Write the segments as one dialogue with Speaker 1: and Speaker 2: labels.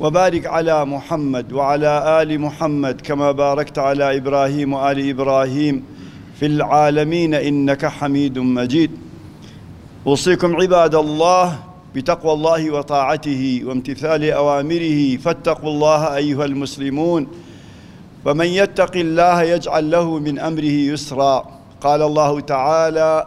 Speaker 1: وبارك على محمد وعلى آل محمد كما باركت على إبراهيم وآل إبراهيم في العالمين إنك حميد مجيد أوصيكم عباد الله بتقوى الله وطاعته وامتثال أوامره فاتقوا الله أيها المسلمون ومن يتق الله يجعل له من أمره يسرا قال الله تعالى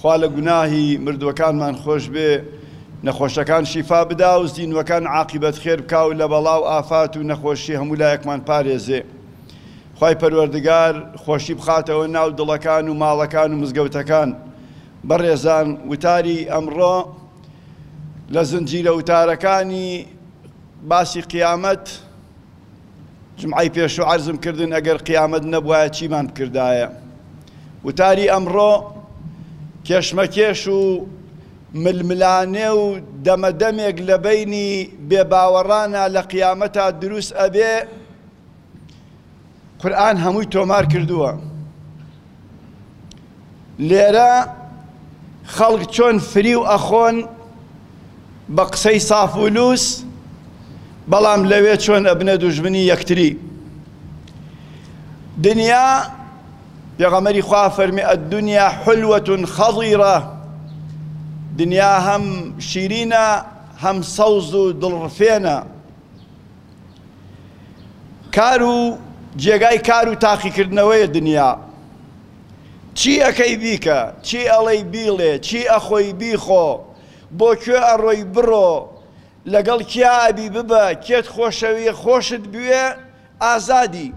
Speaker 1: خوا لە گوناهی مردووەکانمان خۆش بێ نەخۆشەکان شیفا بدا و زینوەکان عاقیبەت خێر بکا و لە بەڵا و ئافات و نەخۆشی هەموو لایەکمان پارێزێ خوای پەروەردگار خۆشی بخاتەوە ناو دڵەکان و ماڵەکان و مزگەوتەکان بەڕێزان وتاری ئەمڕۆ لە زنجیرە وتارەکانی باسی قیامەت جومعەی پێشوو عەرزم کردن ئەگەر قیامەت نەبوایە چیمان بکردایە وتاری ئەمڕۆ کێشمەکێش و ململانێ و دەمەدەمێک لە بینی بێباوەڕانە لە قیامەتا دروست ئەبێ قورآن هەمووی تۆمار کردووە لێرە خەڵک چۆن فریو ئەخۆن بە قسەی ساف و لوس بەڵام لەوێ چۆن ئەبنە دوژمنی یەکتری دنیا پێغەمەری خوا فەرمی الدنیا حلوة خضیرە دنیا هەم شیرینە هەم سەوز و دڵڕفێنە کار و جێگای کار و تاقیکردنەوەی دنیا چی ئەکەی بیکە، چی ئەڵێی بیڵێ، چی ئەخۆی بیخۆ، بۆ کوێ ئەڕۆی بڕۆ، لەگەڵ کیا ئەبی ببە، کێت خۆشەوێ خۆشت بوێ، ئازادی.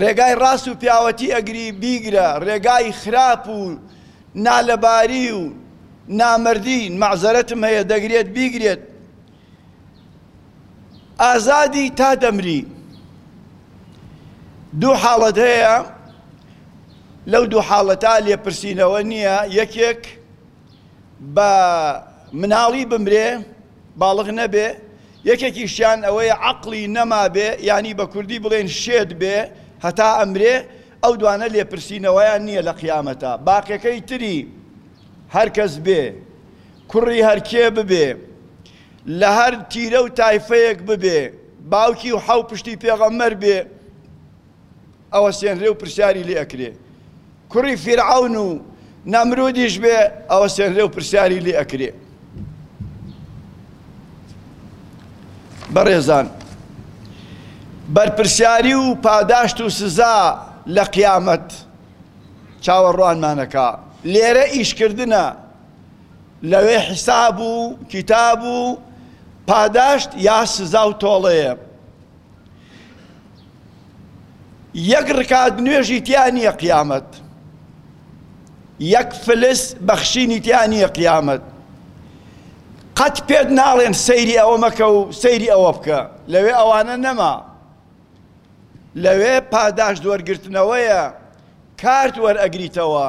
Speaker 1: ڕێگای ڕاست و پیاوەتی ئەگری بیگرە، ڕێگای خراپ و نالەباری و نامەردی، مەعزەرەتم هەیە، دەگرێت بیگرێت. ئازادی تا دەمری. دوو حاڵەت هەیە، لەو دوو حاڵەتە لێپرسینەوە نییە، یەکێک بە مناڵی بمرێ، باڵغ نەبێ، یەکێکیشیان ئەوەیە عەقڵی نەمابێ، یانی بە کوردی بڵێن شێت بێ هەتا ئەمرێ، ئەو دوانە لێپرسینەوەیان نیە لە قیامەتا باقیەکەی تری هەرکەس بێ کوڕی هەرکێ ببێ لە هەر تیرە و تایفەیەک ببێ باوکی و حەو پشتی پێغەمبەر بێ ئەوە سێنرێ و پرسیاری لێ ئەکرێ کوڕی فیرعەون و نەمرودیش بێ ئەوەسێنرێ و پرسیاری لێ ئەکرێ. بەڕێزان بەرپرسیاری و پاداشت و سزا لە قیامەت چاوەڕوانمانەکا لێرە ئیشکردنە لەوێ حیساب و کتاب و پاداشت یا سزا و تۆڵەیە یەک ڕکات نوێژی تیا نیە قیامەت یەک فلس بەخشینی تیا نیە قیامەت قەت پێت ناڵێن سەیری ئەوە مەکە و سەیری ئەوە بکە لەوێ ئەوانە نەما لەوێ پاداش دوەرگرتنەوەیە کارت وەرئەگریتەوە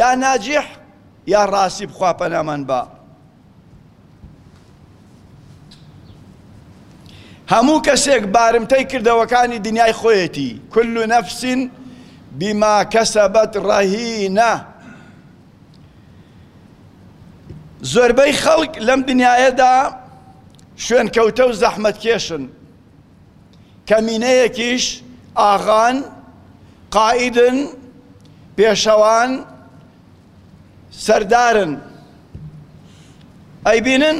Speaker 1: یا ناجیح یا ڕاستی بخوا پەنامان با هەموو کەسێک بارمتەی کردەوەکانی دنیای خۆیەتی کل نفس بما کەسەبەت ڕەهینە زۆربەی خەڵک لەم دنیاەدا شوێنکەوتە و زەحمەتکێشن کەمینەیەکیش ئاغان قائیدن پێشەوان سەردارن ئەیبینن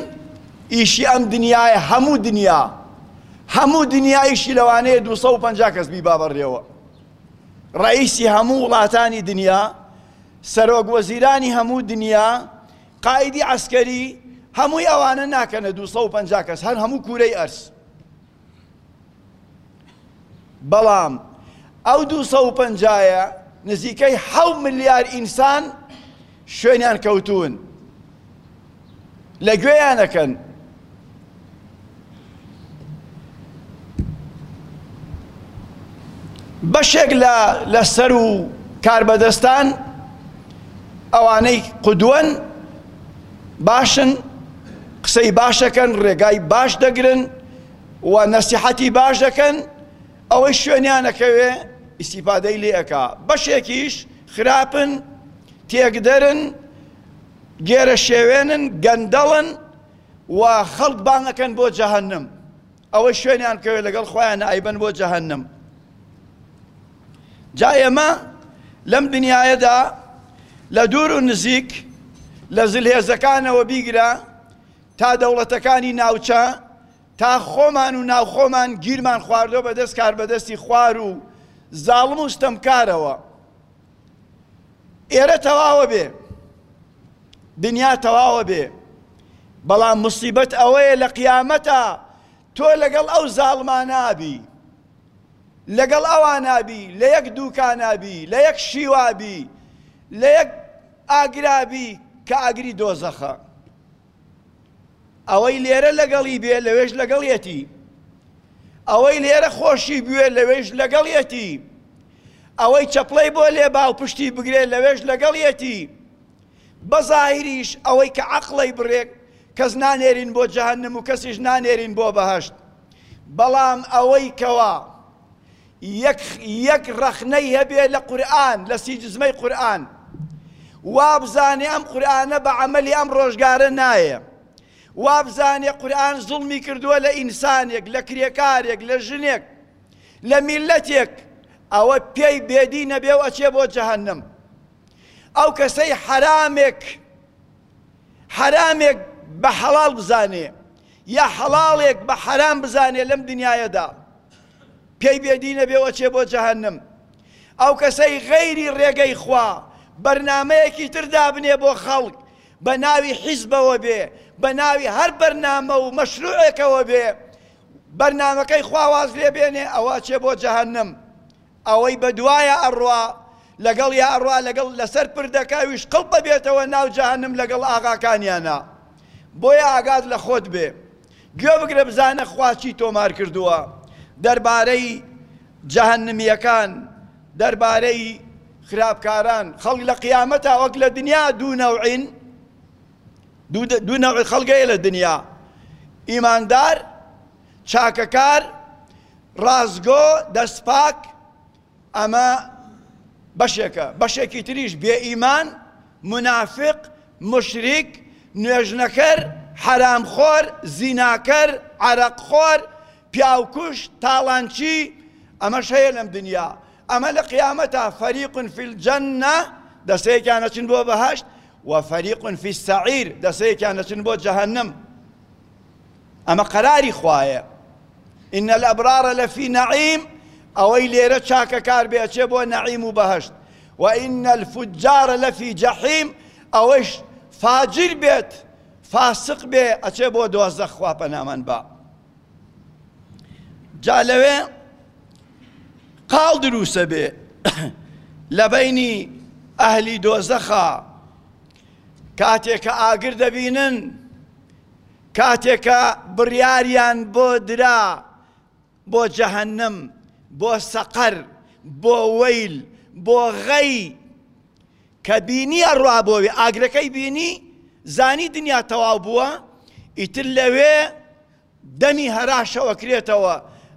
Speaker 1: ئیشی ئەم دنیایە هەموو دنیا هەموو دنیایشی لەوانەیە 250 کەس بی بابەڕێەوە ڕئیسی هەموو وڵاتانی دنیا سەرۆک وەزیرانی هەموو دنیا قایدی عسکەری هەمووی ئەوانە ناکەنە 250 کەس هەر هەموو کوورەی ئەرس بەڵام ئەو دوو سەد و پەنجایە نزیکەی حەوت ملیار ئینسان شوێنیان کەوتوون لە گوێیانەکەن بەشێک لە لە سەر و کاربەدەستان ئەوانەی قودوەن باشن قسەی باشەکەن ڕێگای باش دەگرن و نەسیحەتی باش دەکەن ئەوەی شوێنیانەکەوێ ئیسیفادەی لێ ئەکا بەشێکیش خراپن تێکدەرن گێرە شێوێنن گەندەڵن و خەڵک بانەکەن بۆ جەهنم ئەوەی شوێنیان بکەوێت لەگەڵ خۆیان ئەیبەن بۆ جەهەنم جا ئێمە لەم دنیاەدا لە دوور و نزیک لە زلهێزەکانەوە بیگرە تا دەوڵەتەکانی ناوچە تا خۆمان و ناوخۆمان گیرمان خواردۆ بەدەست کار بەدەستی خوار و زاڵم و ستەمکارەوە ئێرە تەواوە بێ دنیا تەواوە بێ بەڵام موسیبەت ئەوەیە لە قیامەتا تۆ لەگەڵ ئەو زاڵمانابی لەگەڵ ئەوانابی لە یەک دووکانابی لە یەک شیوابی لە یەک ئاگرابی کە ئاگری دۆزەخە ئەوەی لێرە لەگەڵی بێ لەوێش لەگەڵیەتی ئەوەی لێرە خۆشی بوێ لەوێش لەگەڵ یەتی ئەوەی چەپڵەی بۆ لێ باڵپشتی بگرێ لەوێش لەگەڵ یەتی بەظاهریش ئەوەی کە عقڵی بڕێک کەس نانێرین بۆ جەهنم و کەسیش نانێرین بۆ بەهشت بەڵام ئەوەی کەوا یەک یەک ڕەخنەی هەبێ لە قورئان لە سی جزمەی قورئان وابزانێ ئەم قورئانە بە عەمەلی ئەم ڕۆژگارە نایە وابزانێ قورئان زوڵمی کردووە لە ئینسانێک لە کرێکارێک لە ژنێک لە میلەتێک ئەوە پێی بێدی نەبێ و ئەچێ بۆ جەهەنم ئەو کەسەی حەرامێک حەرامێک بە حەڵاڵ بزانێ یا حەڵاڵێک بە حەرام بزانێ لەم دنیایەدا پێی بێدینە بێ وەچێ بۆ جەهەنم ئەو کەسەی غەیری ڕێگەی خوا بەرنمەیەکی تر دابنێ بۆ خەڵک بە ناوی حیزبەوە بێ بە ناوی هەر بەرنامە و مەشروعێکەوە بێ بەرنمەکەی خواواز لێ بێنێ ئەوە چێ بۆ جەهنم ئەوەی بەدوایە ئەڕوا لەگەڵیا ئەڕوا لەگەڵ لەسەر پردەکاویش قڵپ ئەبێتەوە ناو جەهەنم لەگەڵ ئاغاکانیانا بۆیە ئاگات لە خۆت بێ گوێ بگرە بزانە خوا چی تۆمار کردووە دەربارەی جەهەنمیەکان دەربارەی خراپکاران خەڵک لە قیامەتا وەک لە دنیا دوو نەوعین دوو نەوعی خەڵک هەیە لە دنیا ئیماندار چاکەکار، ڕاستگۆ، دەستپاک، ئەمە بەشێکە، بەشێکی تریش بێئیمان، مونافق، موشریک، نوێژنەکەر، حەرامخۆر، زیناکەر، عەرەقخۆر، پیاوکوژ، تاڵانچی، ئەمەش هەیە لەم دنیا، ئەمە لە قیامەتا، فریق فی الجنە، دەستەیەکیان ئەچن بۆ بەهەشت، و فریق فی السعیر، دەستەیەکیان ئەچن بۆ جەهەنم. ئەمە قەراری خوایە ان الابرار لفی نعیم ئەوەی لێرە چاکە کار بێ ئەچێ بۆ نعیم و بەهشت و ان الفجار لفی جحیم ئەوەش فاجر بێت فاسق بێ ئەچێ بۆ دۆزەخ خوا پەنامان با جا لەوێ قاڵ دروسە بێ لە بینی ئەهلی دۆزەخە کاتێک کە ئاگر دەبینن کاتێک کە بڕیاریان بۆ درا بۆ جەهەنم بۆ سەقەر بۆ وەیل بۆ غەی کە بینی ئەڕوا بۆوێ ئاگرەکەی بینی زانی دنیا تەواو بووە ئیتر لەوێ دەمی هەراشەوە کرێتەوە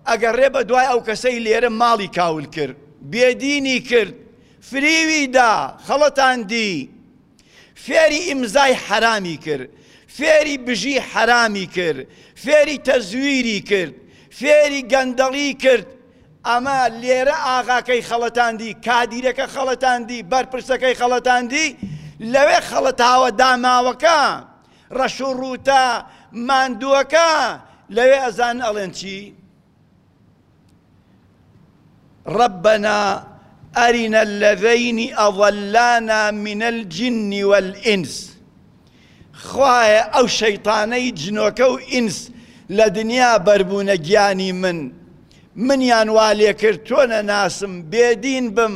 Speaker 1: ئەگەر ڕێ بە دوای ئەو کەسەی لێرە ماڵی کاول کرد بێدینی کرد فریوی دا خەڵەتاندی فێری ئیمزای حەرامی کرد، فێری بژی حەرامی کرد، فێری تەزویری کرد، فێری گەندەڵی کرد، ئەمە لێرە ئاغاکەی خەڵەتاندی، کادیرەکە خەڵەتاندی، بەرپرسەکەی خەڵەتاندی، لەوێ خەڵەتاوە داماوەکە، ڕەشوڕووتە ماندووەکە، لەوێ ئەزانن ئەڵێن چی؟ ربنا ارنا الذین اضلانا من الجن والانس خوایە ئەو شەیتانەی جنۆکە و ئینس لە دنیا بەربوونە گیانی من منیان والێکرد تۆ نەناسم بێدین بم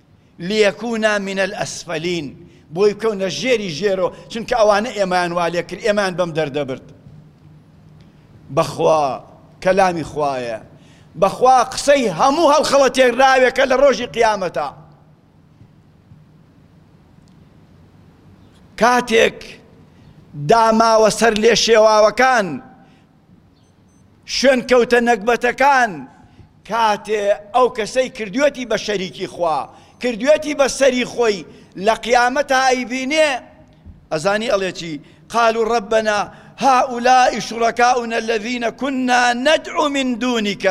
Speaker 1: لیکونا من الاسفلین بۆی بکەونە ژێری ژێرەوە چونکە ئەوانە ئێمەیان وا لێ کرد ئێمەیان بەم دەردە برد بەخوا کەلامی خوایە بەخوا قسەی هەموو هەڵخەڵەتێنراوێکە لە ڕۆژی قیامەتە کاتێک داماوە سەر لێ شێواوەکان شوێنکەوتە نەگبەتەکان کاتێ ئەو کەسەی کردوێتی بە شەریکی خوا کردوێتی بە سەری خۆی لە قیامەتا ئەیبینێ ئەزانی ئەڵێ چی قالوا ربنا هؤلاء شركاؤنا الذين كنا ندعو من دونك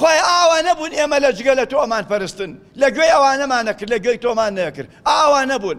Speaker 1: خۆی ئاوا نەبوون ئێمە لە جگە لە تۆمان پەرستن لە گوێی ئەوانەمان نەکرد لە گوێی تۆمان نەکرد ئاوا نەبوون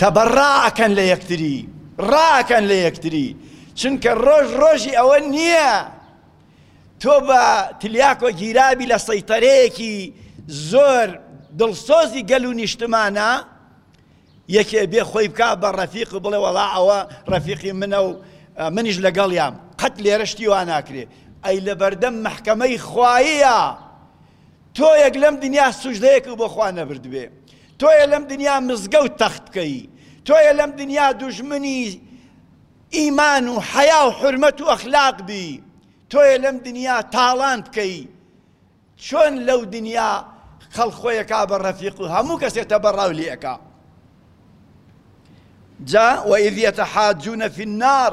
Speaker 1: تەبەڕا ئەکەن لە یەکتری ڕاکەن لە یەکتری چونکە ڕۆژ ڕۆژی ئەوە نییە تۆ بە تلیاکۆ گیرابی لە سەیتەرەیەکی زۆر دڵسۆزی گەل و نیشتمانە یەکێ بێ خۆی بک بە ڕەفیق و بڵێ وەڵا ئەوە ڕەفیقی منە و منیش لەگەڵیان قەت لێرەشتی وا ناکرێ ئەی لە بەردەم محکەمەی خوایە تۆیەک لەم دنیا سوجدەیەکت بۆ خوا نەبردبێ تۆیە لەم دنیا مزگەوت تەخت بکەی تۆیە لەم دنیا دوژمنی ئیمان و حەیا و حرمەت و ئەخلاق بی تۆیە لەم دنیا تاڵان بکەی چۆن لەو دنیا خەڵخۆیەکا بە ڕەفیق و هەموو کەسێ تەبەڕاو لێەکە جا وئذ یتحاجون فی النار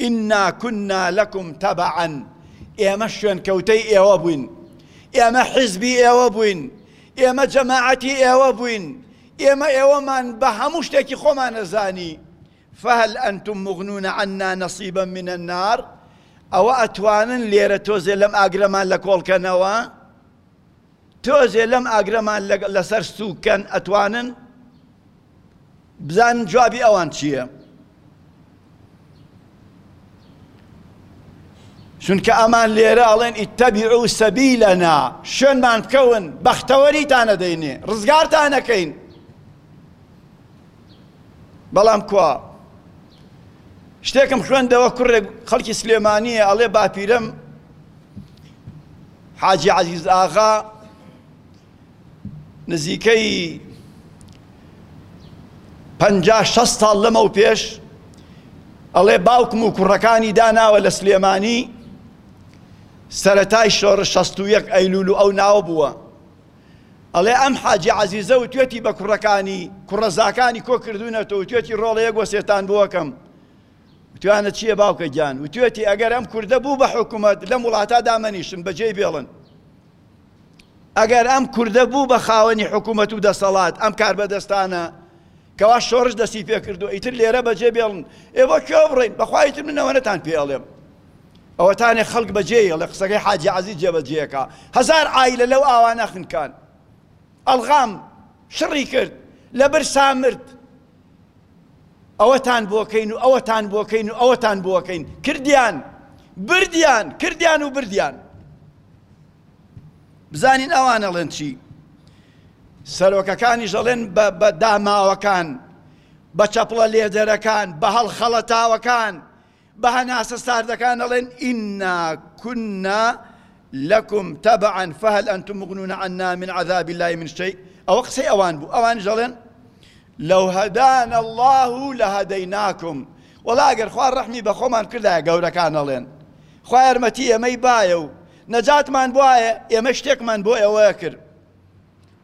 Speaker 1: انا کنا لکم تبعا ئێمە شوێنکەوتەی ئێوە بووین ئێمە حیزبی ئێوە بووین ئێمە جەماعەتی ئێوە بووین ئێمە ئێوەمان بە هەموو شتێکی خۆمانەزانی فهل ئەنتم مغنون عنا نصیبا من النار ئەوە ئەتوانن لێرە تۆزێ لەم ئاگرەمان لە کۆڵکەنەوە تۆزێ لەم ئاگرەمان لەسەر سووک کەن ئەتوانن بزانن جوابی ئەوان چییە چونکە ئەمان لێرە ئەڵێن ئیتەبیعو سەبیلەنا شوێنمان بکەون بەختەوەریتانە دەینێ ڕزگارتانەکەین بەڵام کوا شتێکم خوێندەوە کوڕێک خەڵکی سلێمانیە ئەڵێ باپیرم حاجی عەزیز ئاغا نزیکەی پەنجا شەست ساڵ لەمەو پێش ئەڵێ باوکم و کوڕەکانی داناوە لە سلێمانی سەتای شۆڕ شەست و یەک ئەیلول و ئەو ناوە بووە ئەڵێ ئەم حاجی عزیزە و توێتی بە کوڕەکانی کوڕەزاکانی کۆ کردوونەتەوە توێتی ڕۆڵەیەک وەسێتان بووەکەم وتویانە چیە باوکە گیان؟ وتویەتی ئەگەر ئەم کوردە بوو بە حکومەت لەم وڵاتە دامەنیشن بە جێی بێڵن ئەگەر ئەم کوردە بوو بە خاوەنی حکومەت و دەسەڵات ئەم کار بەدەستانە کەوا شۆرش دەسی پێ کردو ئیتر لێرە بەجێ بێڵن ئێ بۆ کوێ بڕین بەخوایتر منەوەنەتان پێ ئەڵێم ئەوەتانێ خەڵک بەجێ ئەڵێ قسەکەی حاجی عزیز جێبەجێەکە هزار عیلە لەو ئاوانە خنکان ئەلغام شڕی کرد لە بر سامرد ئەوەتان بۆکەین و ئەوەتان بۆکەین و ئەوەتان بۆکەین کردیان بردیان کردیان و بردیان بزانین ئەوان ئەڵێن چی سەرۆکەکانیش ئەڵێن بە داماوەکان بە چەپڵە لێدەرەکان بە هەڵخەڵەتاوەکان بە هەناسە ساردەکان ئەڵێن انا کنا لکم تبعا فهل انتم مغنون عنا من عذاب الله من شیء ئەوە قسەی ئەوان بوو ئەوانیش دەڵێن لو هدانا الله لهديناكم وەڵا ئەگەر خوا ڕەحمی بە خۆمان کردایە گەورەکان ئەڵێن خوا یارمەتی ئێمەی بایە و نەجاتمان بوایە ئێمە شتێکمان بۆ ئێوەیە کرد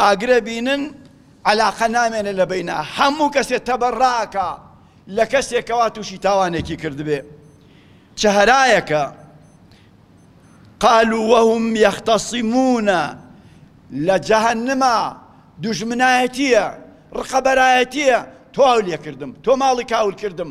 Speaker 1: ئاگرە بینن عەلاقە نامێنێ لە بەینا هەموو کەسێ تەبەڕا ئەکا لە کەسێ کەوا تووشی تاوانێکی کردبێ چ هەرایەکە قالوا وهم يختصمون لە جەهەنما دوژمنایەتیە ڕقەبەرایەتیە تۆ ئەو لێ کردم تۆ ماڵی کاول کردم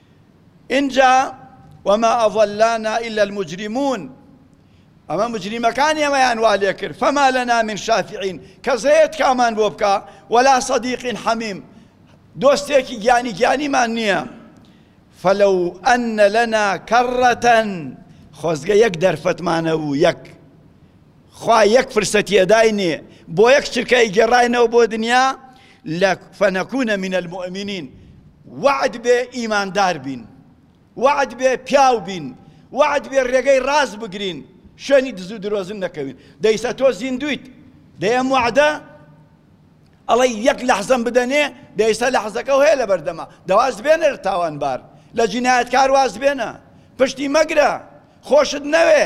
Speaker 1: ئینجا، وما اضلانا الا المجرمون، ئەمە مجریمەکان ئێمەیان وا لێ کرد، فما لنا من شافعین، کەس هەیە تکامان بۆ بکا، ولا صدیق حمیم، دۆستێکی گیانی گیانیمان نییە. فلو ان لنا کرة، خۆزگە یەک دەرفەتمان هەبوو، یەک خوا یەک فرسەتی ئەدای نێ بۆ یەک چرکە ئەیگێڕاینەوە بۆ دنیا لە فەنەکونە من المؤمنین وەعد بێ ئیماندار بین وەعد بێ پیاو بین وەعد بێ ڕێگەی ڕاست بگرین شوێنی دزو درۆزن نەکەوین دەیسە تۆ زیندویت دەی ئەم وەعدە ئەڵێ یەک لەحزم بدەنێ دەیسە لە حەزەکە و هەیە لە بەردەما دەواز بێنە لە تاوانبار لە جینایەتکار واز بێنە پشتی مەگرە خۆشت نەوێ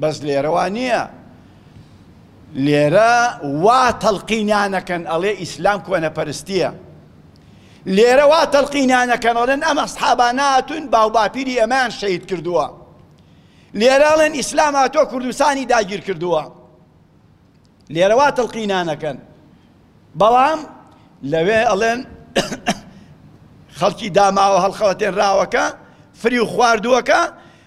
Speaker 1: بەس لێرە وا نیە لێرە وا تەلقینانەکەن ئەڵێ ئیسلام کۆنەپەرستیە لێرە وا تەلقینانەکەن ئەڵێن ئەم ئەسحابانە هاتوون باو باپیری ئەمان شەید کردووە لێرە ئەڵێن ئیسلام هاتۆ کوردستانی داگیر کردووە لێرە وا تەلقینانەکەن بەڵام لەوێ ئەڵێن خەڵکی داماوە هەڵخەوەتێنراوەکە فری و خواردووەکە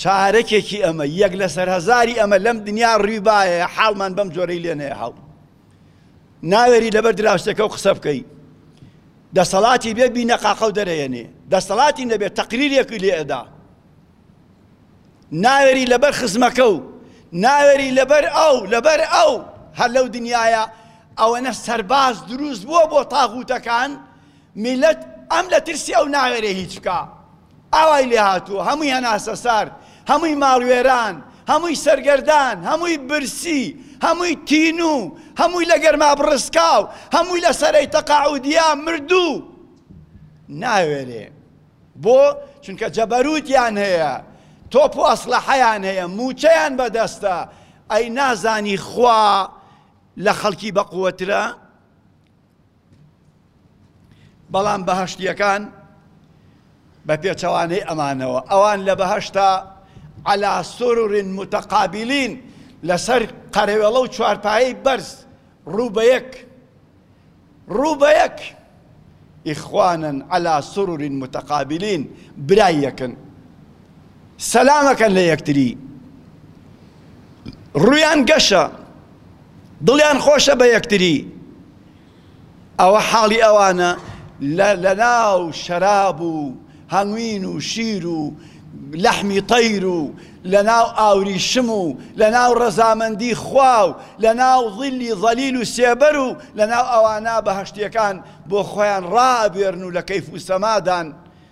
Speaker 1: چارەکێکی ئەمە یەک لەسەر هەزاری ئەمە لەم دنیا ڕیبایە حاڵمان بەم جۆرەی لێ نەیە هەڵ ناوێری لەبەر دراوسێکە و قسە بکەی دەسەڵاتی بێ بینە قاقەو دەرەێنێ دەسەڵاتی نەبێت تەقریرێکی لێ ئەدا ناوێری لەبەر خزمەکە و ناوێری لەبەر ئەو لەبەر ئەو هەر لەو دنیاە ئەوەنە سەرباز دروست بووە بۆ تاغوتەکان میلەت ئەم لە ترسی ئەو ناوێرێ هیچ بکا ئاوای لێ هاتووە هەمووی هەناسە سارد هەمووی ماڵوێران هەمووی سەرگەردان هەمووی برسی هەمووی تینو هەمووی لە گەرما بڕسکاو هەمووی لە سەرەی تەقاعودیا مردوو ناوێرێ بۆ چونکە جەبەروتیان هەیە تۆپ و ئەسلحەیان هەیە موچەیان بەدەستە ئەی نازانی خوا لە خەڵکی بەقوەترە بەڵام بەهەشتییەکان بە پێچەوانەی ئەمانەوە ئەوان لە بەهەشتا عەلا سورورین متەقابلین لەسەر قەرەوێڵە و چوارپایی بەرز ڕوو بە یەک ڕوو بە یەک ئیخوانن عەلا سورورین متەقابلین برای یەکن سەلامەکەن لە یەکتری ڕویان گەشە دڵیان خۆشە بە یەکتری ئەوە حاڵی ئەوانە لە لەناو شەراب و هەنگوین و شیر و لەحمی طیر و لەناو ئاوریشم و لەناو ڕەزامەندی خوا و لەناو ظلی ظلیل و سێبەر و لەناو ئەوانە بەهەشتیەکان بۆ خۆیان ڕائەبوێرن و لە کەیف و سەمادان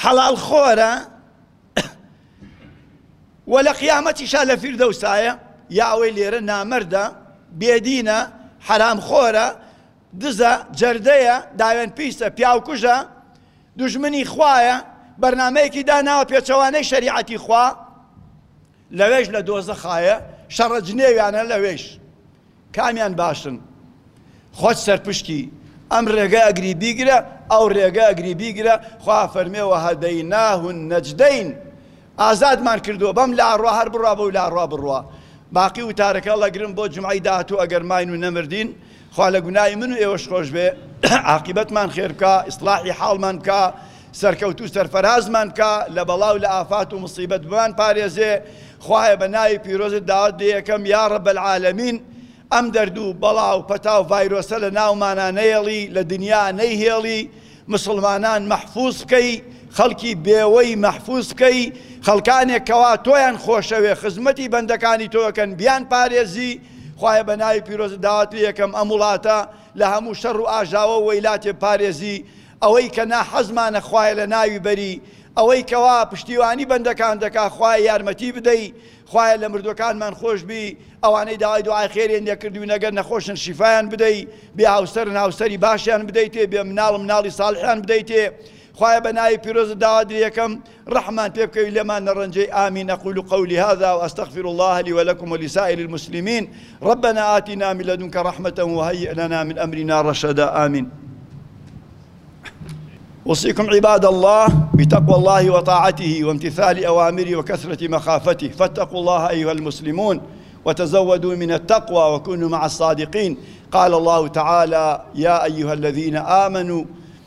Speaker 1: حەڵاڵ خۆرە و لە قیامەتیشا لە فیردەوسایە یا ئەوەی لێرە نامەردە بێدینە حەرام خۆرە دزە جەردەیە داوێن پیسە پیاوکوژە دژمنی خوایە بەرنمەیەکی داناوە پێچەوانەی شەریعەتی خوا لەوێش لە دۆزەخایە شەڕە جنێویانە لەوێش کامیان باشن خۆت سەرپشکی ئەم ڕێگە ئەگری بیگرە ئەو ڕێگە ئەگری بیگرە خوا فەرمێ وە هەدەیناه النجدین ئازادمان کردووە بەم لاڕوا هەر بڕوا بەو لاڕوا بڕوا باقی وتارەکە هەڵەگرم بۆ جومعەی داهاتوو ئەگەر ماین و نەمردین خوا لە گوناهی من و ئێوەش خۆش بێ، عاقیبەتمان خێر بکا، ئیسڵاحی حاڵمان بکا، سەرکەوتوو سەرفەرازمان بکا، لە بەڵا و لە ئافات و موسیبەت بمان پارێزێ، خوایە بە ناوی پیرۆزت داوات لێ ئەکەم یا رب العالمین ئەم دەرد و بەڵا و پەتا و ڤایرۆسە لە ناومانا نەیەڵی، لە دنیا نەیهێڵی، موسڵمانان مەحفوز بکەی، خەڵکی بێوەی مەحفوز بکەی، خەڵکانێک کەوا تۆیان خۆشەوێ خزمەتی بەندەکانی تۆ ئەکەن بیانپارێزی. خوایە بە ناوی پیرۆزت داوات لە یەکەم ئەم وڵاتە لە هەموو شەڕ و ئاژاوە و وەیلاتێ پارێزی ئەوەی کە نا حەزمانە خوایە لە ناوی بەری ئەوەی کەوا پشتیوانی بەندەکان دەکا خوایە یارمەتی بدەی خوایە لە مردوەکانمان خۆش بی ئەوانەی داوای دوعای خێریان نەکردوین ئەگەر نەخۆشن شیفایان بدەی بێ هاوسەرن هاوسەری باشیان بدەیتێ بێ مناڵ مناڵی ساڵحیان بدەیتێ خوایە بە ناوی پیرۆزت داوات لە یەکەم رحمن بيبكي لما نرنجي آمين أقول قولي هذا وأستغفر الله لي ولكم ولسائر المسلمين ربنا آتنا من لدنك رحمة وهيئ لنا من أمرنا رشدا آمين أوصيكم عباد الله بتقوى الله وطاعته وامتثال أوامره وكثرة مخافته فاتقوا الله أيها المسلمون وتزودوا من التقوى وكونوا مع الصادقين قال الله تعالى يا أيها الذين آمنوا